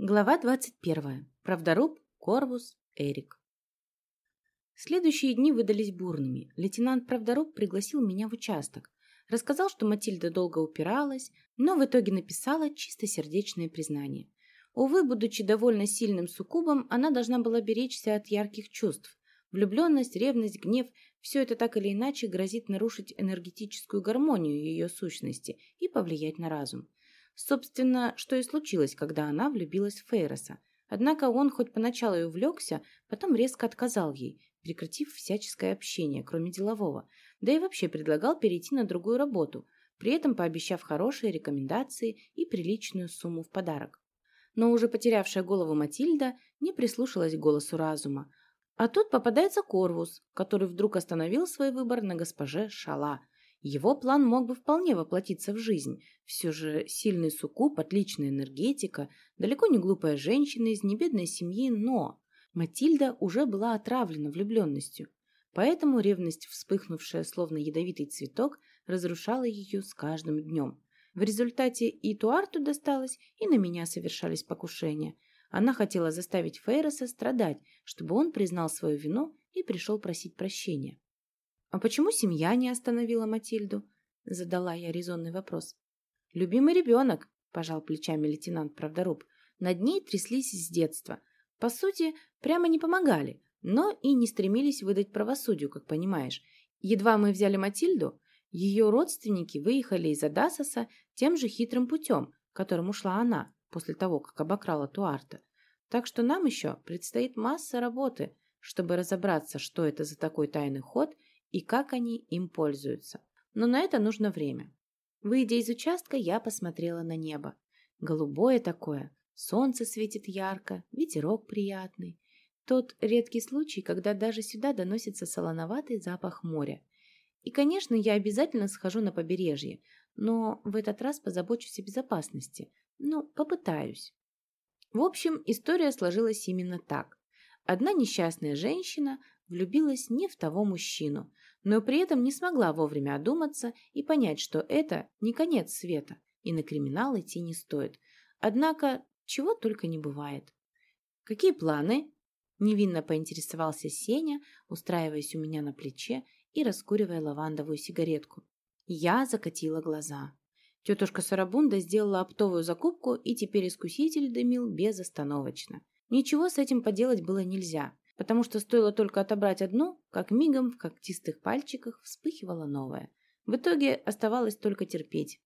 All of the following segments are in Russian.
Глава 21. Правдоруб, Корвус, Эрик. Следующие дни выдались бурными. Лейтенант Правдоруб пригласил меня в участок. Рассказал, что Матильда долго упиралась, но в итоге написала чистосердечное признание. Увы, будучи довольно сильным суккубом, она должна была беречься от ярких чувств. Влюбленность, ревность, гнев – все это так или иначе грозит нарушить энергетическую гармонию ее сущности и повлиять на разум. Собственно, что и случилось, когда она влюбилась в Фейроса. Однако он хоть поначалу и увлекся, потом резко отказал ей, прекратив всяческое общение, кроме делового, да и вообще предлагал перейти на другую работу, при этом пообещав хорошие рекомендации и приличную сумму в подарок. Но уже потерявшая голову Матильда не прислушалась к голосу разума. А тут попадается Корвус, который вдруг остановил свой выбор на госпоже Шала – его план мог бы вполне воплотиться в жизнь. Все же сильный суккуб, отличная энергетика, далеко не глупая женщина из небедной семьи, но Матильда уже была отравлена влюбленностью. Поэтому ревность, вспыхнувшая словно ядовитый цветок, разрушала ее с каждым днем. В результате и Туарту досталось, и на меня совершались покушения. Она хотела заставить Фейроса страдать, чтобы он признал свою вину и пришел просить прощения. «А почему семья не остановила Матильду?» – задала я резонный вопрос. «Любимый ребенок», – пожал плечами лейтенант Правдоруб. «Над ней тряслись с детства. По сути, прямо не помогали, но и не стремились выдать правосудию, как понимаешь. Едва мы взяли Матильду, ее родственники выехали из Адасоса тем же хитрым путем, которым ушла она после того, как обокрала Туарта. Так что нам еще предстоит масса работы, чтобы разобраться, что это за такой тайный ход – и как они им пользуются. Но на это нужно время. Выйдя из участка, я посмотрела на небо. Голубое такое, солнце светит ярко, ветерок приятный. Тот редкий случай, когда даже сюда доносится солоноватый запах моря. И, конечно, я обязательно схожу на побережье, но в этот раз позабочусь о безопасности. Ну, попытаюсь. В общем, история сложилась именно так. Одна несчастная женщина влюбилась не в того мужчину, но при этом не смогла вовремя одуматься и понять, что это не конец света, и на криминал идти не стоит. Однако, чего только не бывает. «Какие планы?» – невинно поинтересовался Сеня, устраиваясь у меня на плече и раскуривая лавандовую сигаретку. Я закатила глаза. Тетушка Сарабунда сделала оптовую закупку, и теперь искуситель дымил безостановочно. Ничего с этим поделать было нельзя потому что стоило только отобрать одну, как мигом в когтистых пальчиках вспыхивало новое. В итоге оставалось только терпеть.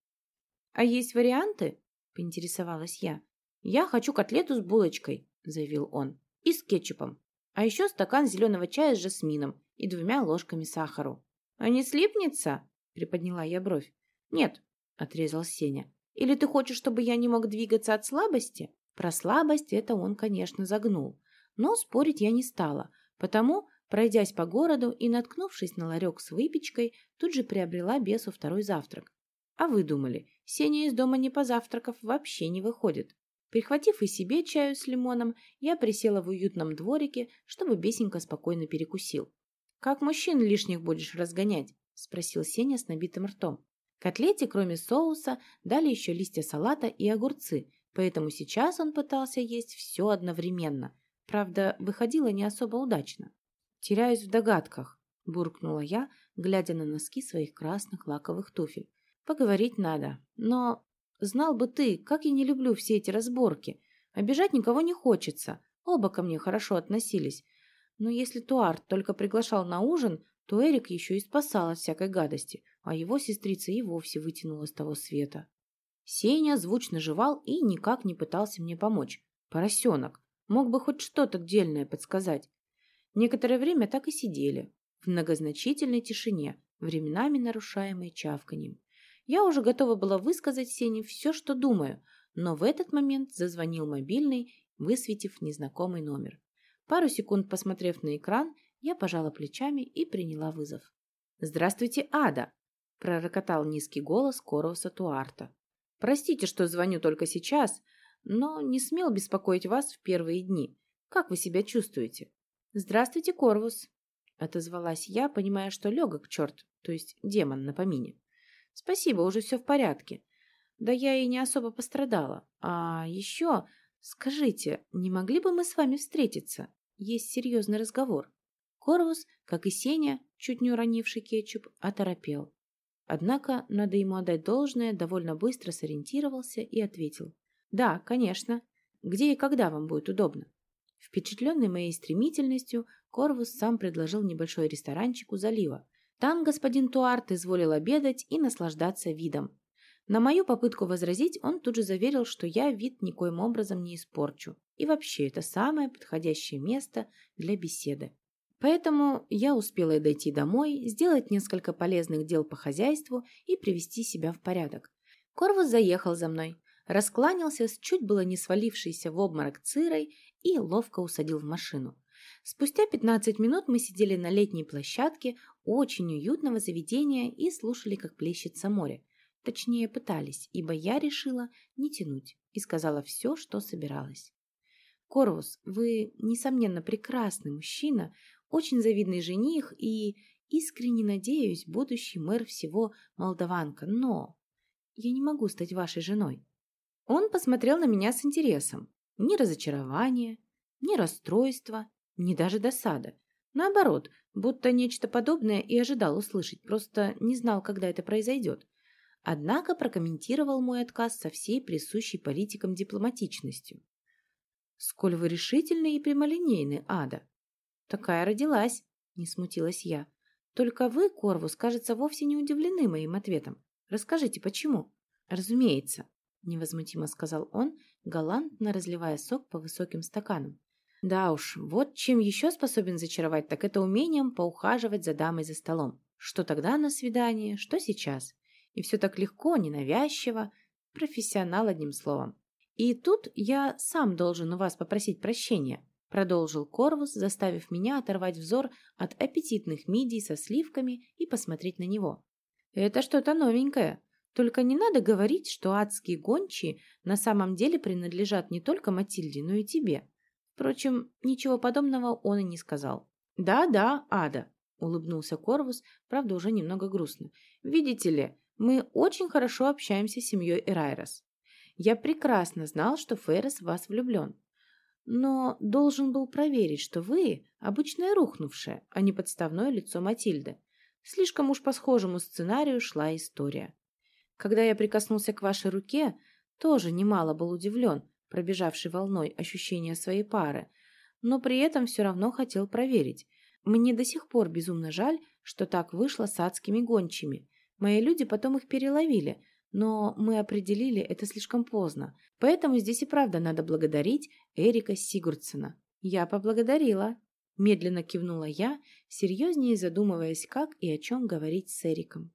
«А есть варианты?» – поинтересовалась я. «Я хочу котлету с булочкой», – заявил он, – «и с кетчупом. А еще стакан зеленого чая с жасмином и двумя ложками сахару». «А не слипнется?» – приподняла я бровь. «Нет», – отрезал Сеня. «Или ты хочешь, чтобы я не мог двигаться от слабости?» Про слабость это он, конечно, загнул. Но спорить я не стала, потому, пройдясь по городу и наткнувшись на ларек с выпечкой, тут же приобрела бесу второй завтрак. А вы думали, Сеня из дома не позавтракав вообще не выходит. Прихватив и себе чаю с лимоном, я присела в уютном дворике, чтобы бесенька спокойно перекусил. «Как мужчин лишних будешь разгонять?» – спросил Сеня с набитым ртом. Котлете, кроме соуса, дали еще листья салата и огурцы, поэтому сейчас он пытался есть все одновременно, Правда, выходило не особо удачно. «Теряюсь в догадках», – буркнула я, глядя на носки своих красных лаковых туфель. «Поговорить надо. Но знал бы ты, как я не люблю все эти разборки. Обижать никого не хочется. Оба ко мне хорошо относились. Но если Туарт только приглашал на ужин, то Эрик еще и спасал от всякой гадости, а его сестрица и вовсе вытянула с того света. Сеня звучно жевал и никак не пытался мне помочь. Поросенок. Мог бы хоть что-то дельное подсказать. Некоторое время так и сидели, в многозначительной тишине, временами нарушаемой чавканьем. Я уже готова была высказать Сене все, что думаю, но в этот момент зазвонил мобильный, высветив незнакомый номер. Пару секунд посмотрев на экран, я пожала плечами и приняла вызов. «Здравствуйте, Ада!» – пророкотал низкий голос Короса Туарта. «Простите, что звоню только сейчас, но не смел беспокоить вас в первые дни. Как вы себя чувствуете?» «Здравствуйте, Корвус», — отозвалась я, понимая, что легок черт, то есть демон на помине. «Спасибо, уже все в порядке. Да я и не особо пострадала. А еще «Скажите, не могли бы мы с вами встретиться? Есть серьезный разговор». Корвус, как и Сеня, чуть не уронивший кетчуп, оторопел. Однако, надо ему отдать должное, довольно быстро сориентировался и ответил. «Да, конечно. Где и когда вам будет удобно?» Впечатленный моей стремительностью, Корвус сам предложил небольшой ресторанчик у залива. Там господин Туарт изволил обедать и наслаждаться видом. На мою попытку возразить он тут же заверил, что я вид никоим образом не испорчу. И вообще это самое подходящее место для беседы. Поэтому я успела дойти домой, сделать несколько полезных дел по хозяйству и привести себя в порядок. Корвус заехал за мной, раскланялся с чуть было не свалившейся в обморок цирой и ловко усадил в машину. Спустя 15 минут мы сидели на летней площадке очень уютного заведения и слушали, как плещется море. Точнее, пытались, ибо я решила не тянуть и сказала все, что собиралась. Корвус, вы, несомненно, прекрасный мужчина, очень завидный жених и, искренне надеюсь, будущий мэр всего Молдаванка, но я не могу стать вашей женой. Он посмотрел на меня с интересом. Ни разочарования, ни расстройства, ни даже досада. Наоборот, будто нечто подобное и ожидал услышать, просто не знал, когда это произойдет. Однако прокомментировал мой отказ со всей присущей политикам дипломатичностью. «Сколь вы решительны и прямолинейны, Ада!» «Такая родилась», — не смутилась я. «Только вы, Корвус, кажется, вовсе не удивлены моим ответом. Расскажите, почему?» «Разумеется», — невозмутимо сказал он, галантно разливая сок по высоким стаканам. «Да уж, вот чем еще способен зачаровать, так это умением поухаживать за дамой за столом. Что тогда на свидание, что сейчас. И все так легко, ненавязчиво. Профессионал, одним словом. И тут я сам должен у вас попросить прощения, продолжил Корвус, заставив меня оторвать взор от аппетитных мидий со сливками и посмотреть на него. Это что-то новенькое. Только не надо говорить, что адские гончие на самом деле принадлежат не только Матильде, но и тебе. Впрочем, ничего подобного он и не сказал. «Да-да, Ада», — улыбнулся Корвус, правда, уже немного грустно. «Видите ли, мы очень хорошо общаемся с семьей Эрайрос. Я прекрасно знал, что Феррес в вас влюблен. Но должен был проверить, что вы обычное рухнувшее, а не подставное лицо Матильды. Слишком уж по схожему сценарию шла история. Когда я прикоснулся к вашей руке, тоже немало был удивлен, пробежавший волной ощущения своей пары, но при этом все равно хотел проверить. Мне до сих пор безумно жаль, что так вышло с адскими гончими. Мои люди потом их переловили, но мы определили это слишком поздно, поэтому здесь и правда надо благодарить Эрика Сигурдсена. Я поблагодарила. Медленно кивнула я, серьезнее задумываясь, как и о чем говорить с Эриком.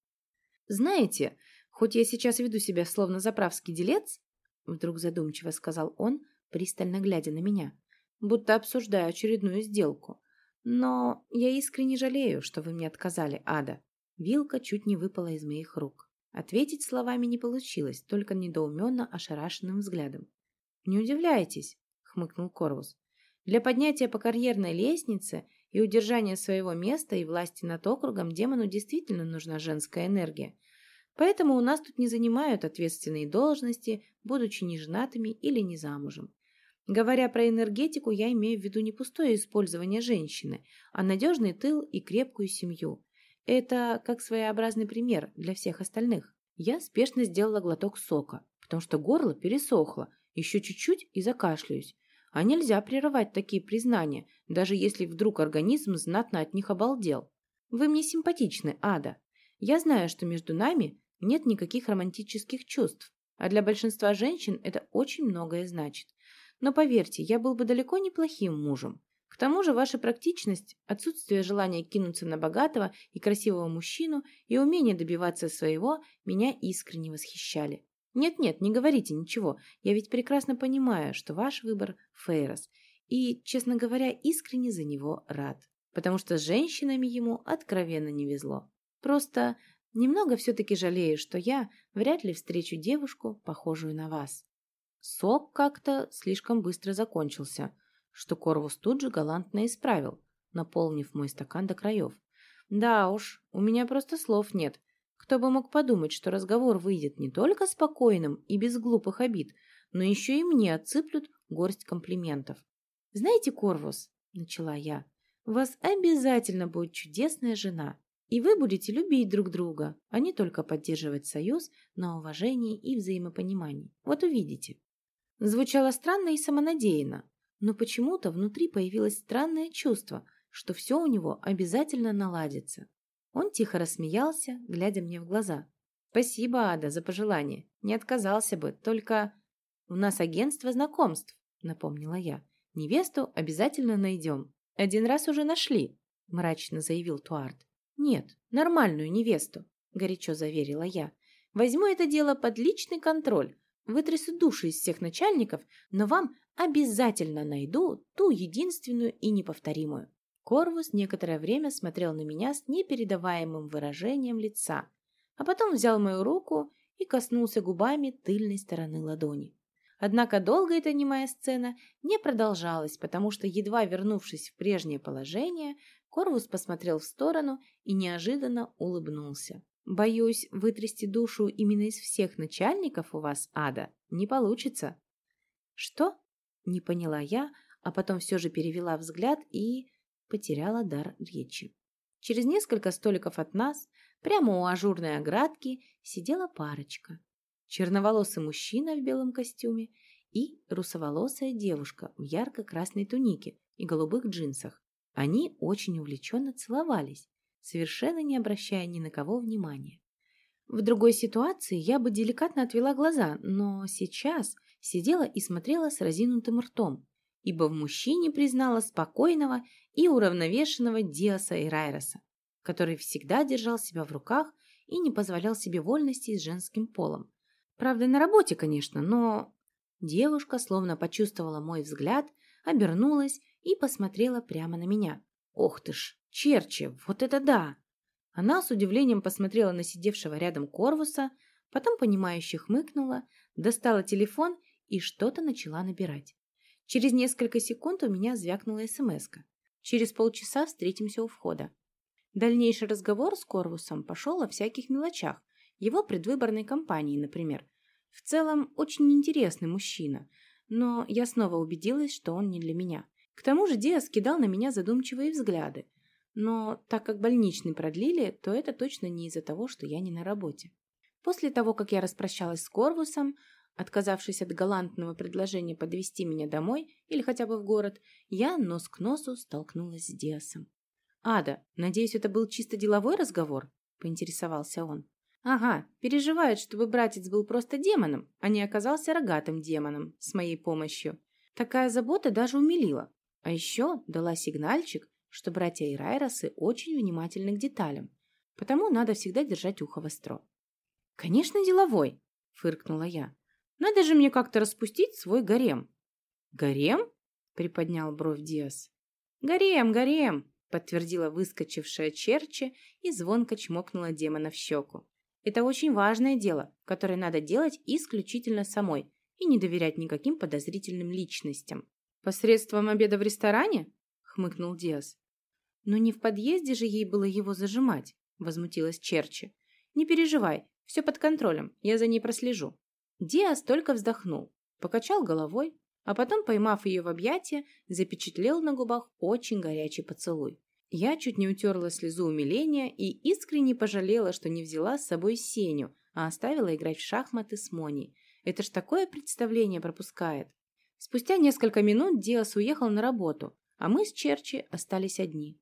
«Знаете, хоть я сейчас веду себя словно заправский делец, вдруг задумчиво сказал он, пристально глядя на меня, будто обсуждая очередную сделку, но я искренне жалею, что вы мне отказали, Ада. Вилка чуть не выпала из моих рук. Ответить словами не получилось, только недоуменно ошарашенным взглядом. «Не удивляйтесь», — хмыкнул Корвус. «Для поднятия по карьерной лестнице и удержания своего места и власти над округом демону действительно нужна женская энергия. Поэтому у нас тут не занимают ответственные должности, будучи неженатыми или не замужем. Говоря про энергетику, я имею в виду не пустое использование женщины, а надежный тыл и крепкую семью. Это как своеобразный пример для всех остальных. Я спешно сделала глоток сока, потому что горло пересохло, еще чуть-чуть и закашляюсь. А нельзя прерывать такие признания, даже если вдруг организм знатно от них обалдел. Вы мне симпатичны, Ада. Я знаю, что между нами нет никаких романтических чувств, а для большинства женщин это очень многое значит. Но поверьте, я был бы далеко неплохим мужем. К тому же ваша практичность, отсутствие желания кинуться на богатого и красивого мужчину и умение добиваться своего меня искренне восхищали. Нет-нет, не говорите ничего, я ведь прекрасно понимаю, что ваш выбор – Фейрос, и, честно говоря, искренне за него рад, потому что с женщинами ему откровенно не везло. Просто немного все-таки жалею, что я вряд ли встречу девушку, похожую на вас. Сок как-то слишком быстро закончился – что Корвус тут же галантно исправил, наполнив мой стакан до краев. Да уж, у меня просто слов нет. Кто бы мог подумать, что разговор выйдет не только спокойным и без глупых обид, но еще и мне отсыплют горсть комплиментов. «Знаете, Корвус», — начала я, — «у вас обязательно будет чудесная жена, и вы будете любить друг друга, а не только поддерживать союз на уважении и взаимопонимании. Вот увидите». Звучало странно и самонадеянно, но почему-то внутри появилось странное чувство, что все у него обязательно наладится. Он тихо рассмеялся, глядя мне в глаза. «Спасибо, Ада, за пожелание. Не отказался бы, только...» «У нас агентство знакомств», — напомнила я. «Невесту обязательно найдем. Один раз уже нашли», — мрачно заявил Туарт. «Нет, нормальную невесту», — горячо заверила я. «Возьму это дело под личный контроль. Вытрясу души из всех начальников, но вам обязательно найду ту единственную и неповторимую». Корвус некоторое время смотрел на меня с непередаваемым выражением лица, а потом взял мою руку и коснулся губами тыльной стороны ладони. Однако долго эта немая сцена не продолжалась, потому что, едва вернувшись в прежнее положение, Корвус посмотрел в сторону и неожиданно улыбнулся. «Боюсь, вытрясти душу именно из всех начальников у вас, Ада, не получится». «Что?» – не поняла я, а потом все же перевела взгляд и потеряла дар речи. Через несколько столиков от нас, прямо у ажурной оградки, сидела парочка. Черноволосый мужчина в белом костюме и русоволосая девушка в ярко-красной тунике и голубых джинсах. Они очень увлеченно целовались, совершенно не обращая ни на кого внимания. В другой ситуации я бы деликатно отвела глаза, но сейчас сидела и смотрела с разинутым ртом, ибо в мужчине признала спокойного и уравновешенного Диаса и Райроса, который всегда держал себя в руках и не позволял себе вольности с женским полом. Правда, на работе, конечно, но... Девушка словно почувствовала мой взгляд, обернулась и посмотрела прямо на меня. «Ох ты ж, Черчи, вот это да!» Она с удивлением посмотрела на сидевшего рядом Корвуса, потом понимающе хмыкнула, достала телефон и что-то начала набирать. Через несколько секунд у меня звякнула смс -ка. Через полчаса встретимся у входа. Дальнейший разговор с Корвусом пошел о всяких мелочах, его предвыборной кампании, например. В целом, очень интересный мужчина, но я снова убедилась, что он не для меня. К тому же Диас кидал на меня задумчивые взгляды, но так как больничный продлили, то это точно не из-за того, что я не на работе. После того, как я распрощалась с Корвусом, Отказавшись от галантного предложения подвести меня домой или хотя бы в город, я нос к носу столкнулась с Диасом. «Ада, надеюсь, это был чисто деловой разговор?» – поинтересовался он. «Ага, переживает, чтобы братец был просто демоном, а не оказался рогатым демоном с моей помощью. Такая забота даже умилила. А еще дала сигнальчик, что братья Ирайросы очень внимательны к деталям, потому надо всегда держать ухо востро». «Конечно, деловой!» – фыркнула я. Надо же мне как-то распустить свой гарем. Гарем? Приподнял бровь Диас. Гарем, гарем, подтвердила выскочившая Черчи и звонко чмокнула демона в щеку. Это очень важное дело, которое надо делать исключительно самой и не доверять никаким подозрительным личностям. Посредством обеда в ресторане? хмыкнул Диас. Но не в подъезде же ей было его зажимать, возмутилась Черчи. Не переживай, все под контролем, я за ней прослежу. Диас только вздохнул, покачал головой, а потом, поймав ее в объятия, запечатлел на губах очень горячий поцелуй. Я чуть не утерла слезу умиления и искренне пожалела, что не взяла с собой Сеню, а оставила играть в шахматы с Моней. Это ж такое представление пропускает. Спустя несколько минут Диас уехал на работу, а мы с Черчи остались одни.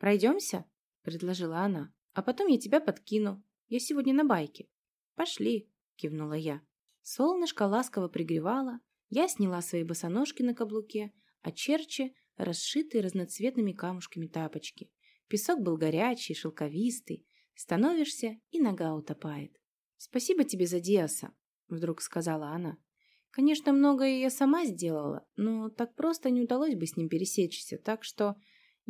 «Пройдемся?» – предложила она. «А потом я тебя подкину. Я сегодня на байке». «Пошли», – кивнула я. Солнышко ласково пригревало, я сняла свои босоножки на каблуке, а черчи – расшитые разноцветными камушками тапочки. Песок был горячий, шелковистый. Становишься, и нога утопает. «Спасибо тебе за Диаса», – вдруг сказала она. «Конечно, многое я сама сделала, но так просто не удалось бы с ним пересечься, так что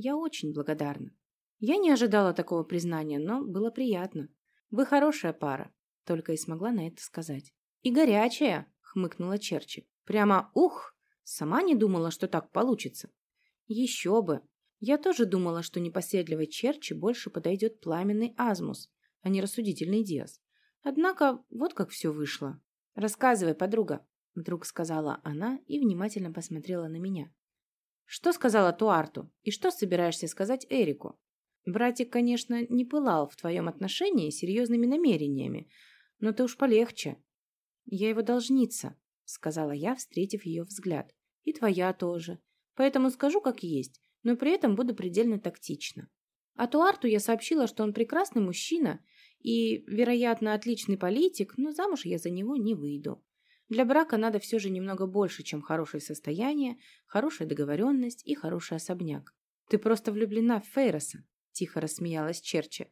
я очень благодарна. Я не ожидала такого признания, но было приятно. Вы хорошая пара», – только и смогла на это сказать. «И горячая!» — хмыкнула Черчи. «Прямо ух! Сама не думала, что так получится». «Еще бы! Я тоже думала, что непоседливой Черчи больше подойдет пламенный Азмус, а не рассудительный Диас. Однако вот как все вышло. Рассказывай, подруга». вдруг сказала она и внимательно посмотрела на меня. Что сказала Туарту и что собираешься сказать Эрику? Братик, конечно, не пылал в твоем отношении серьезными намерениями, но ты уж полегче. Я его должница, сказала я, встретив ее взгляд. И твоя тоже. Поэтому скажу как есть, но при этом буду предельно тактична. А Туарту я сообщила, что он прекрасный мужчина и, вероятно, отличный политик, но замуж я за него не выйду. Для брака надо все же немного больше, чем хорошее состояние, хорошая договоренность и хороший особняк. Ты просто влюблена в Фейроса, тихо рассмеялась Черчи.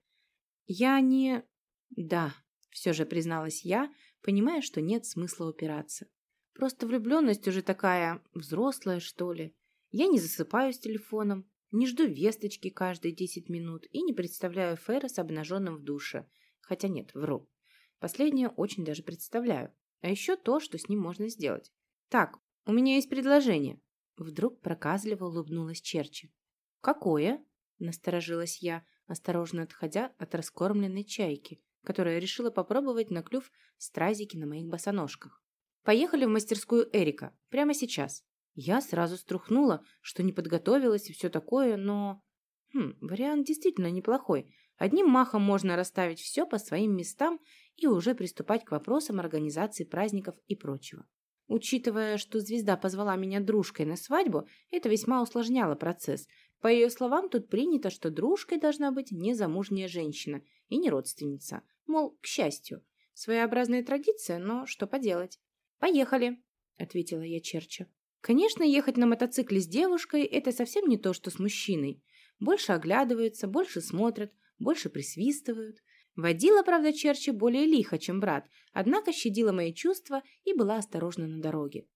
Я не... Да, все же призналась я, понимая, что нет смысла упираться. Просто влюбленность уже такая взрослая, что ли. Я не засыпаю с телефоном, не жду весточки каждые десять минут и не представляю Ферреса обнаженным в душе. Хотя нет, вру. Последнее очень даже представляю. А еще то, что с ним можно сделать. Так, у меня есть предложение. Вдруг проказливо улыбнулась Черчи. Какое? Насторожилась я, осторожно отходя от раскормленной чайки, которая решила попробовать на клюв стразики на моих босоножках. Поехали в мастерскую Эрика. Прямо сейчас. Я сразу струхнула, что не подготовилась и все такое, но... Хм, вариант действительно неплохой. Одним махом можно расставить все по своим местам и уже приступать к вопросам организации праздников и прочего. Учитывая, что звезда позвала меня дружкой на свадьбу, это весьма усложняло процесс. По ее словам, тут принято, что дружкой должна быть незамужняя женщина и не родственница. Мол, к счастью. Своеобразная традиция, но что поделать. «Поехали», — ответила я Черча. Конечно, ехать на мотоцикле с девушкой – это совсем не то, что с мужчиной. Больше оглядываются, больше смотрят, больше присвистывают. Водила, правда, Черчи более лихо, чем брат, однако щадила мои чувства и была осторожна на дороге.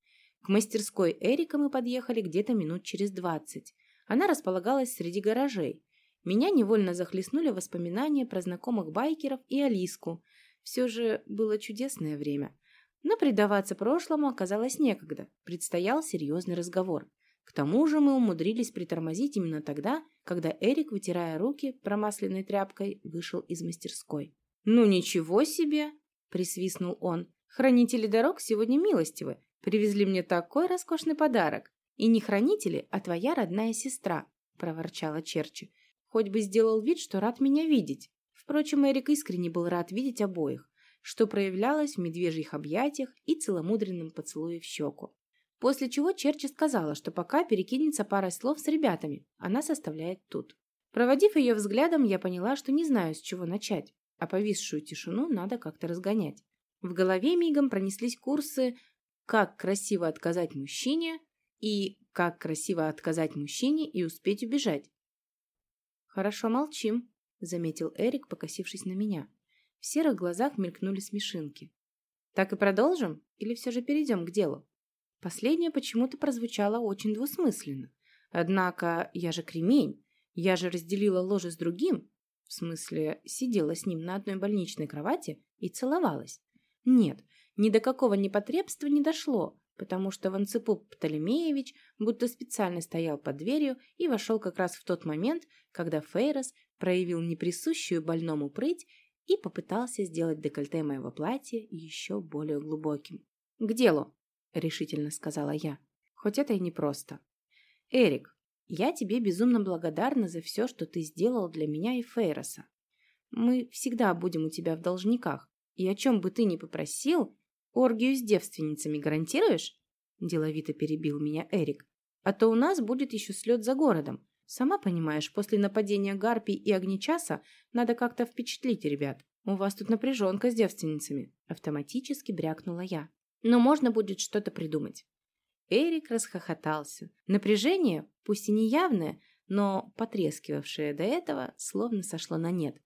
К мастерской Эрика мы подъехали где-то минут через двадцать. Она располагалась среди гаражей. Меня невольно захлестнули воспоминания про знакомых байкеров и Алиску. Все же было чудесное время. Но предаваться прошлому оказалось некогда. Предстоял серьезный разговор. К тому же мы умудрились притормозить именно тогда, когда Эрик, вытирая руки промасленной тряпкой, вышел из мастерской. «Ну ничего себе!» – присвистнул он. «Хранители дорог сегодня милостивы. Привезли мне такой роскошный подарок. И не хранители, а твоя родная сестра», – проворчала Черчи. «Хоть бы сделал вид, что рад меня видеть». Впрочем, Эрик искренне был рад видеть обоих что проявлялось в медвежьих объятиях и целомудренном поцелуе в щеку. После чего Черчи сказала, что пока перекинется парой слов с ребятами, она составляет тут. Проводив ее взглядом, я поняла, что не знаю, с чего начать, а повисшую тишину надо как-то разгонять. В голове мигом пронеслись курсы «Как красиво отказать мужчине» и «Как красиво отказать мужчине и успеть убежать». «Хорошо, молчим», — заметил Эрик, покосившись на меня. В серых глазах мелькнули смешинки. «Так и продолжим? Или все же перейдем к делу?» Последнее почему-то прозвучало очень двусмысленно. Однако я же кремень, я же разделила ложе с другим, в смысле, сидела с ним на одной больничной кровати и целовалась. Нет, ни до какого непотребства не дошло, потому что Ванцепуп Птолемеевич будто специально стоял под дверью и вошел как раз в тот момент, когда Фейрос проявил неприсущую больному прыть и попытался сделать декольте моего платья еще более глубоким. «К делу», — решительно сказала я, хоть это и непросто. «Эрик, я тебе безумно благодарна за все, что ты сделал для меня и Фейроса. Мы всегда будем у тебя в должниках, и о чем бы ты ни попросил, оргию с девственницами гарантируешь?» Деловито перебил меня Эрик. «А то у нас будет еще слет за городом, Сама понимаешь, после нападения гарпий и огнечаса надо как-то впечатлить ребят. У вас тут напряженка с девственницами. Автоматически брякнула я. Но можно будет что-то придумать. Эрик расхохотался. Напряжение, пусть и не явное, но потрескивавшее до этого, словно сошло на нет.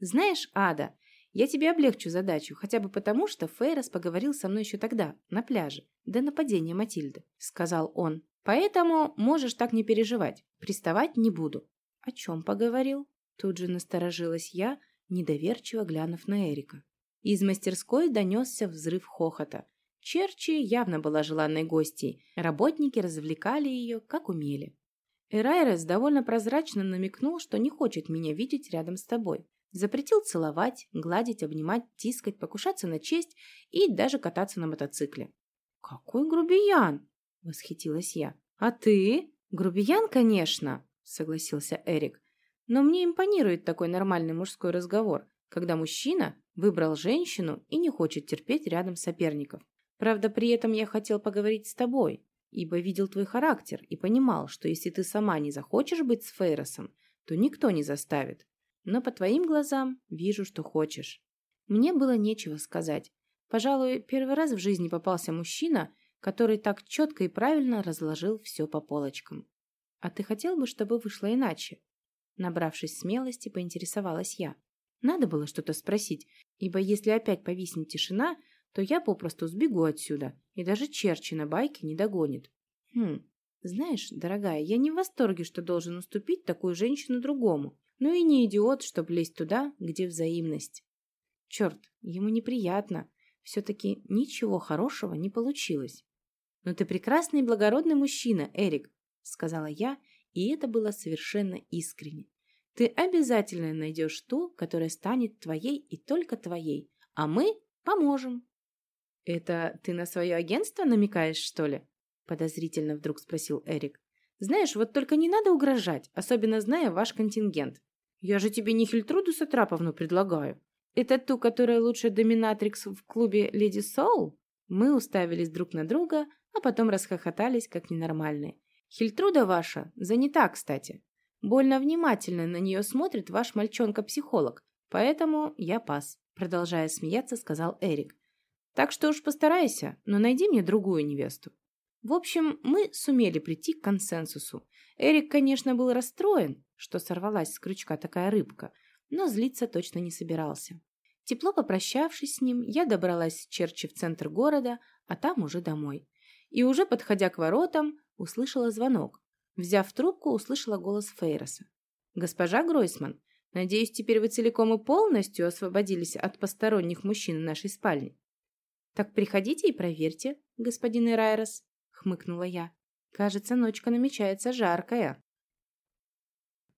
«Знаешь, Ада, я тебе облегчу задачу, хотя бы потому, что Фейрос поговорил со мной еще тогда, на пляже, до нападения Матильды», — сказал он. Поэтому можешь так не переживать. Приставать не буду. О чем поговорил? Тут же насторожилась я, недоверчиво глянув на Эрика. Из мастерской донесся взрыв хохота. Черчи явно была желанной гостьей. Работники развлекали ее, как умели. Эрайрес довольно прозрачно намекнул, что не хочет меня видеть рядом с тобой. Запретил целовать, гладить, обнимать, тискать, покушаться на честь и даже кататься на мотоцикле. Какой грубиян! Восхитилась я. А ты? Грубиян, конечно, согласился Эрик. Но мне импонирует такой нормальный мужской разговор, когда мужчина выбрал женщину и не хочет терпеть рядом соперников. Правда, при этом я хотел поговорить с тобой, ибо видел твой характер и понимал, что если ты сама не захочешь быть с Фейросом, то никто не заставит. Но по твоим глазам вижу, что хочешь. Мне было нечего сказать. Пожалуй, первый раз в жизни попался мужчина, который так четко и правильно разложил все по полочкам. А ты хотел бы, чтобы вышло иначе? Набравшись смелости, поинтересовалась я. Надо было что-то спросить, ибо если опять повиснет тишина, то я попросту сбегу отсюда, и даже Черчи на байке не догонит. Хм, знаешь, дорогая, я не в восторге, что должен уступить такую женщину другому, но и не идиот, чтобы лезть туда, где взаимность. Черт, ему неприятно. Все-таки ничего хорошего не получилось. «Но ты прекрасный и благородный мужчина, Эрик», — сказала я, и это было совершенно искренне. «Ты обязательно найдешь ту, которая станет твоей и только твоей, а мы поможем». «Это ты на свое агентство намекаешь, что ли?» — подозрительно вдруг спросил Эрик. «Знаешь, вот только не надо угрожать, особенно зная ваш контингент. Я же тебе не Хильтруду Сатраповну предлагаю. Это ту, которая лучшая доминатрикс в клубе Леди Соул?» Мы уставились друг на друга, а потом расхохотались, как ненормальные. «Хильтруда ваша занята, кстати. Больно внимательно на нее смотрит ваш мальчонка-психолог, поэтому я пас», продолжая смеяться, сказал Эрик. Так что уж постарайся, но найди мне другую невесту. В общем, мы сумели прийти к консенсусу. Эрик, конечно, был расстроен, что сорвалась с крючка такая рыбка, но злиться точно не собирался. Тепло попрощавшись с ним, я добралась с Черчи в центр города, а там уже домой. И уже подходя к воротам, услышала звонок. Взяв трубку, услышала голос Фейроса. «Госпожа Гройсман, надеюсь, теперь вы целиком и полностью освободились от посторонних мужчин в нашей спальне?» «Так приходите и проверьте, господин Ирайрос», — хмыкнула я. «Кажется, ночка намечается жаркая».